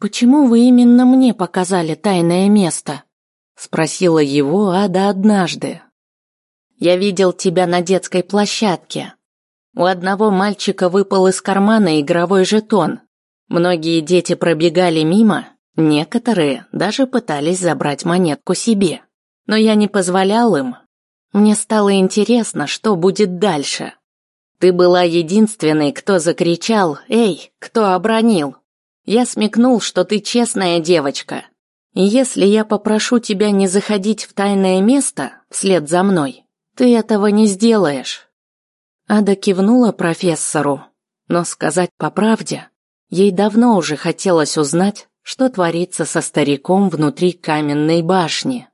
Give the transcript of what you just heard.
«Почему вы именно мне показали тайное место?» Спросила его Ада однажды. «Я видел тебя на детской площадке. У одного мальчика выпал из кармана игровой жетон. Многие дети пробегали мимо, некоторые даже пытались забрать монетку себе. Но я не позволял им. Мне стало интересно, что будет дальше. Ты была единственной, кто закричал «Эй, кто обронил?» Я смекнул, что ты честная девочка. И если я попрошу тебя не заходить в тайное место вслед за мной, ты этого не сделаешь. Ада кивнула профессору, но сказать по правде, ей давно уже хотелось узнать, что творится со стариком внутри каменной башни.